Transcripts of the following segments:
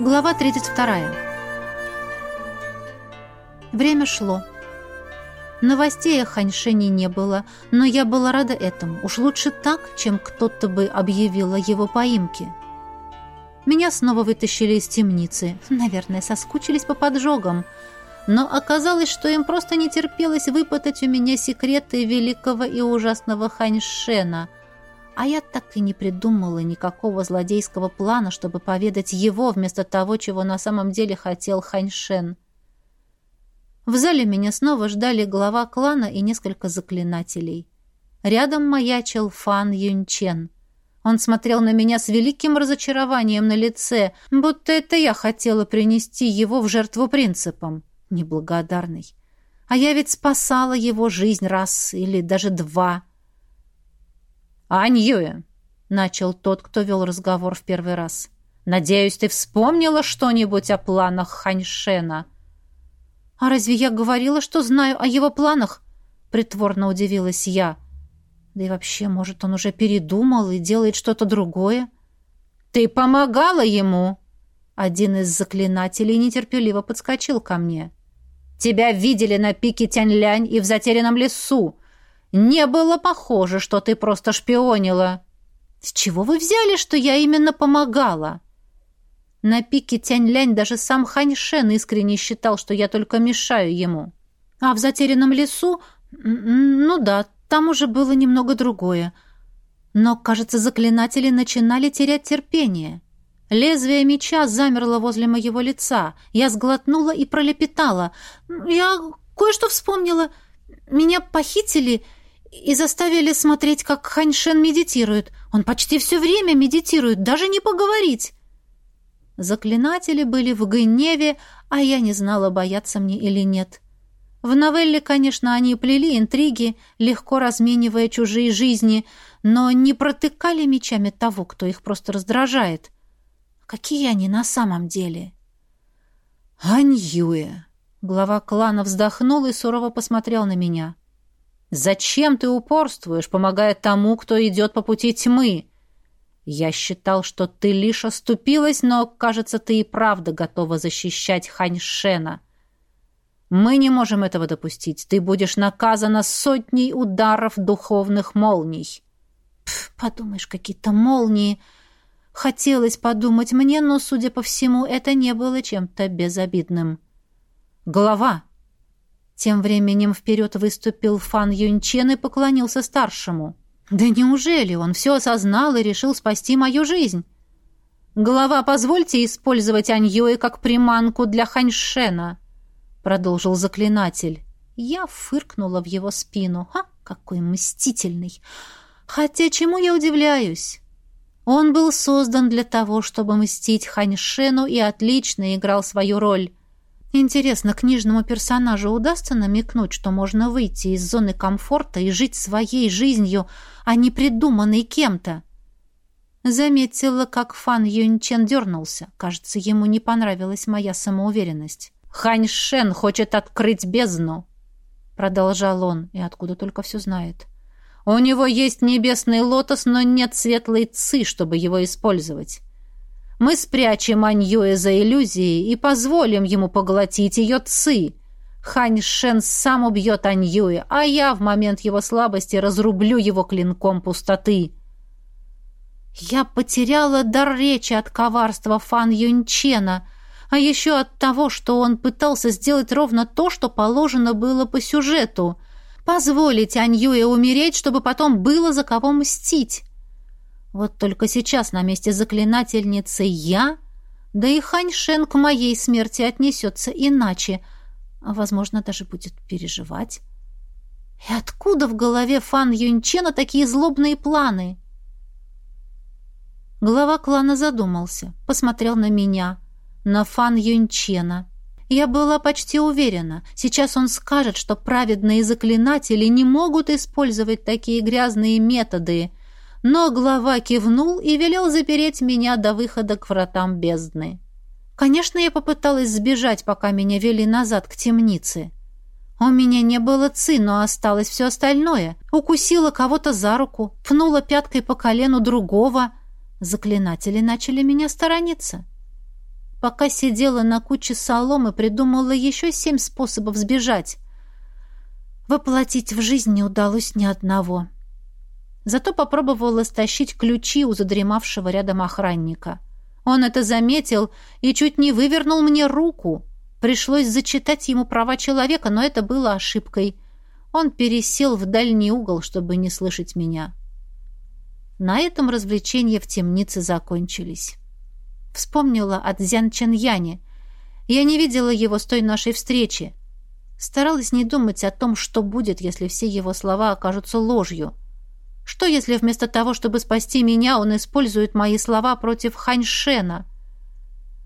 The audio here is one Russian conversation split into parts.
Глава 32. Время шло. Новостей о Ханьшене не было, но я была рада этому. Уж лучше так, чем кто-то бы объявил о его поимке. Меня снова вытащили из темницы. Наверное, соскучились по поджогам. Но оказалось, что им просто не терпелось выпытать у меня секреты великого и ужасного Ханьшена — а я так и не придумала никакого злодейского плана, чтобы поведать его вместо того, чего на самом деле хотел Ханьшен. В зале меня снова ждали глава клана и несколько заклинателей. Рядом маячил Фан Юнчен. Он смотрел на меня с великим разочарованием на лице, будто это я хотела принести его в жертву принципам. Неблагодарный. А я ведь спасала его жизнь раз или даже два — «Аньюэ», — начал тот, кто вел разговор в первый раз, — «надеюсь, ты вспомнила что-нибудь о планах Ханьшена?» «А разве я говорила, что знаю о его планах?» — притворно удивилась я. «Да и вообще, может, он уже передумал и делает что-то другое?» «Ты помогала ему!» Один из заклинателей нетерпеливо подскочил ко мне. «Тебя видели на пике Тянь-Лянь и в затерянном лесу. Не было похоже, что ты просто шпионила. С чего вы взяли, что я именно помогала? На пике Тянь-Лянь даже сам Ханьшен искренне считал, что я только мешаю ему. А в затерянном лесу, ну да, там уже было немного другое. Но, кажется, заклинатели начинали терять терпение. Лезвие меча замерло возле моего лица. Я сглотнула и пролепетала. «Я кое-что вспомнила. Меня похитили и заставили смотреть, как Ханьшен медитирует. Он почти все время медитирует, даже не поговорить. Заклинатели были в гневе, а я не знала, бояться мне или нет. В новелле, конечно, они плели интриги, легко разменивая чужие жизни, но не протыкали мечами того, кто их просто раздражает. Какие они на самом деле? «Аньюэ!» Глава клана вздохнул и сурово посмотрел на меня. Зачем ты упорствуешь, помогая тому, кто идет по пути тьмы? Я считал, что ты лишь оступилась, но, кажется, ты и правда готова защищать Ханьшена. Мы не можем этого допустить. Ты будешь наказана сотней ударов духовных молний. Пф, подумаешь, какие-то молнии. Хотелось подумать мне, но, судя по всему, это не было чем-то безобидным. Голова, тем временем вперед выступил Фан Юнчен и поклонился старшему. «Да неужели он все осознал и решил спасти мою жизнь?» «Глава, позвольте использовать Аньюэ как приманку для Ханьшена», — продолжил заклинатель. Я фыркнула в его спину. «Ха, какой мстительный! Хотя чему я удивляюсь?» Он был создан для того, чтобы мстить Ханьшену и отлично играл свою роль. Интересно, книжному персонажу удастся намекнуть, что можно выйти из зоны комфорта и жить своей жизнью, а не придуманной кем-то? Заметила, как Фан Юньчен дернулся. Кажется, ему не понравилась моя самоуверенность. «Хань Шен хочет открыть бездну», — продолжал он, и откуда только все знает. «У него есть небесный лотос, но нет светлой ци, чтобы его использовать. Мы спрячем Аньюэ за иллюзией и позволим ему поглотить ее ци. Хань Шен сам убьет Аньюэ, а я в момент его слабости разрублю его клинком пустоты. Я потеряла дар речи от коварства Фан Юнчена, а еще от того, что он пытался сделать ровно то, что положено было по сюжету — позволить Аньюэ умереть, чтобы потом было за кого мстить. Вот только сейчас на месте заклинательницы я, да и Ханьшен к моей смерти отнесется иначе, а, возможно, даже будет переживать. И откуда в голове Фан Юнчена такие злобные планы? Глава клана задумался, посмотрел на меня, на Фан Юнчена. Я была почти уверена, сейчас он скажет, что праведные заклинатели не могут использовать такие грязные методы — но глава кивнул и велел запереть меня до выхода к вратам бездны. Конечно, я попыталась сбежать, пока меня вели назад к темнице. У меня не было ци, но осталось все остальное. Укусила кого-то за руку, пнула пяткой по колену другого. Заклинатели начали меня сторониться. Пока сидела на куче соломы, придумала еще семь способов сбежать. Воплотить в жизнь не удалось ни одного. Зато попробовала стащить ключи у задремавшего рядом охранника. Он это заметил и чуть не вывернул мне руку. Пришлось зачитать ему права человека, но это было ошибкой. Он пересел в дальний угол, чтобы не слышать меня. На этом развлечения в темнице закончились. Вспомнила о Дзян Ченьяне. Я не видела его с той нашей встречи. Старалась не думать о том, что будет, если все его слова окажутся ложью. Что, если вместо того, чтобы спасти меня, он использует мои слова против Ханьшена?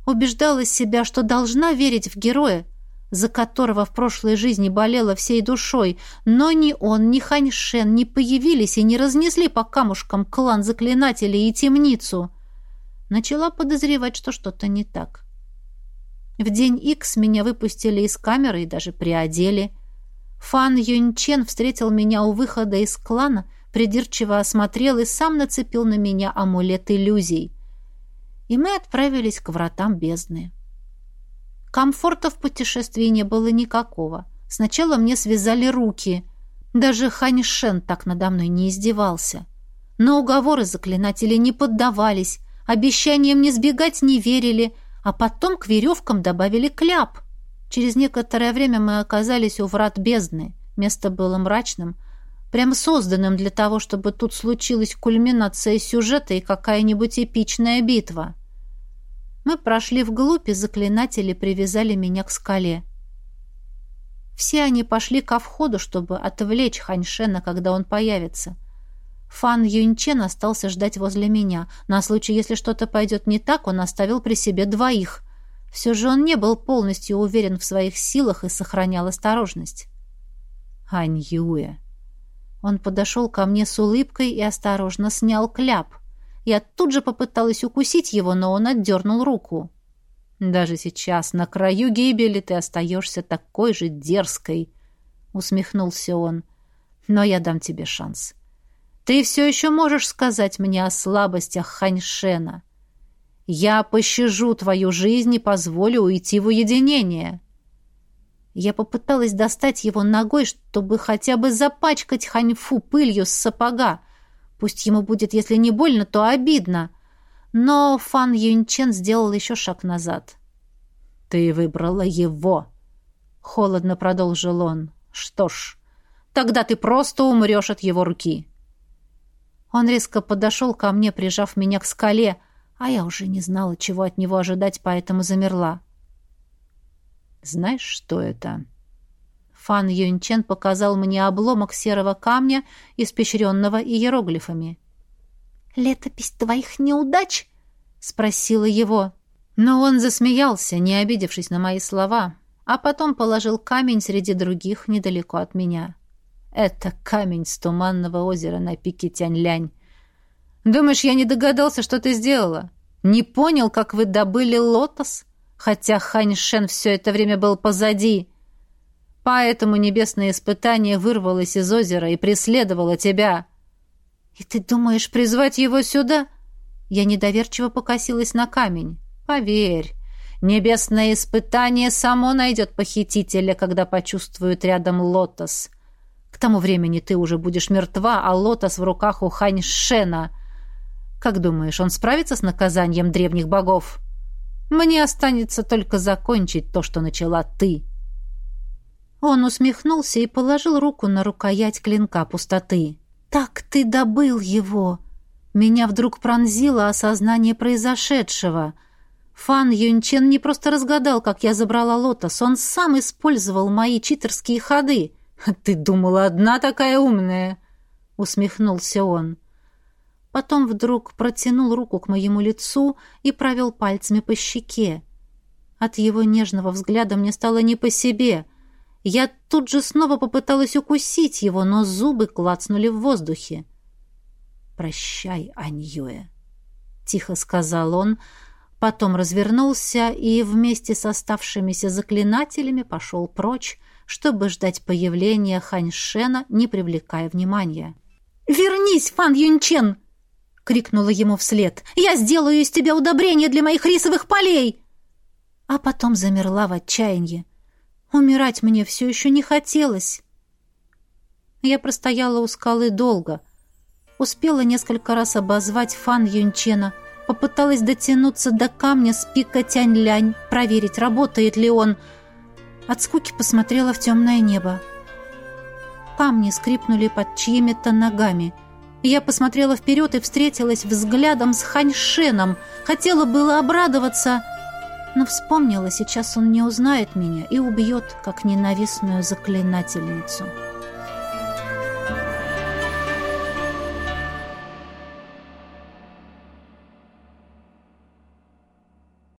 Убеждала себя, что должна верить в героя, за которого в прошлой жизни болела всей душой, но ни он, ни Ханьшен не появились и не разнесли по камушкам клан заклинателей и темницу. Начала подозревать, что что-то не так. В день Икс меня выпустили из камеры и даже приодели. Фан Юньчен встретил меня у выхода из клана, придирчиво осмотрел и сам нацепил на меня амулет иллюзий. И мы отправились к вратам бездны. Комфорта в путешествии не было никакого. Сначала мне связали руки. Даже Ханьшен так надо мной не издевался. Но уговоры заклинателей не поддавались, обещаниям не сбегать не верили, а потом к веревкам добавили кляп. Через некоторое время мы оказались у врат бездны. Место было мрачным, прямо созданным для того, чтобы тут случилась кульминация сюжета и какая-нибудь эпичная битва. Мы прошли вглубь, и заклинатели привязали меня к скале. Все они пошли ко входу, чтобы отвлечь Ханьшена, когда он появится. Фан Юньчен остался ждать возле меня. На случай, если что-то пойдет не так, он оставил при себе двоих. Все же он не был полностью уверен в своих силах и сохранял осторожность. Хань Юэ. Он подошел ко мне с улыбкой и осторожно снял кляп — я тут же попыталась укусить его, но он отдернул руку. «Даже сейчас, на краю гибели, ты остаешься такой же дерзкой», — усмехнулся он. «Но я дам тебе шанс. Ты все еще можешь сказать мне о слабостях Ханьшена. Я пощажу твою жизнь и позволю уйти в уединение». Я попыталась достать его ногой, чтобы хотя бы запачкать Ханьфу пылью с сапога, Пусть ему будет, если не больно, то обидно. Но Фан Юньчен сделал еще шаг назад. «Ты выбрала его», — холодно продолжил он. «Что ж, тогда ты просто умрешь от его руки». Он резко подошел ко мне, прижав меня к скале, а я уже не знала, чего от него ожидать, поэтому замерла. «Знаешь, что это?» Фан Юньчен показал мне обломок серого камня, испещренного иероглифами. «Летопись твоих неудач?» — спросила его. Но он засмеялся, не обидевшись на мои слова, а потом положил камень среди других недалеко от меня. Это камень с туманного озера на пике Тянь-Лянь. Думаешь, я не догадался, что ты сделала? Не понял, как вы добыли лотос? Хотя Хань Шен все это время был позади. Поэтому небесное испытание вырвалось из озера и преследовало тебя. И ты думаешь призвать его сюда? Я недоверчиво покосилась на камень. Поверь, небесное испытание само найдет похитителя, когда почувствует рядом лотос. К тому времени ты уже будешь мертва, а лотос в руках у Хань Шена. Как думаешь, он справится с наказанием древних богов? Мне останется только закончить то, что начала ты». Он усмехнулся и положил руку на рукоять клинка пустоты. «Так ты добыл его!» Меня вдруг пронзило осознание произошедшего. Фан Юнчен не просто разгадал, как я забрала лотос, он сам использовал мои читерские ходы. «Ты думала, одна такая умная?» — усмехнулся он. Потом вдруг протянул руку к моему лицу и провел пальцами по щеке. От его нежного взгляда мне стало не по себе — я тут же снова попыталась укусить его, но зубы клацнули в воздухе. «Прощай, Аньюэ», — тихо сказал он, потом развернулся и вместе с оставшимися заклинателями пошел прочь, чтобы ждать появления Ханьшена, не привлекая внимания. «Вернись, Фан Юнчен!» — крикнула ему вслед. «Я сделаю из тебя удобрение для моих рисовых полей!» а потом замерла в отчаянии. Умирать мне все еще не хотелось. Я простояла у скалы долго. Успела несколько раз обозвать Фан Юнчена, попыталась дотянуться до камня с пика Тянь-Лянь, проверить, работает ли он. От скуки посмотрела в темное небо. Камни скрипнули под чьими-то ногами. Я посмотрела вперед и встретилась взглядом с Ханьшеном. Хотела было обрадоваться, но вспомнила, сейчас он не узнает меня и убьет, как ненавистную заклинательницу».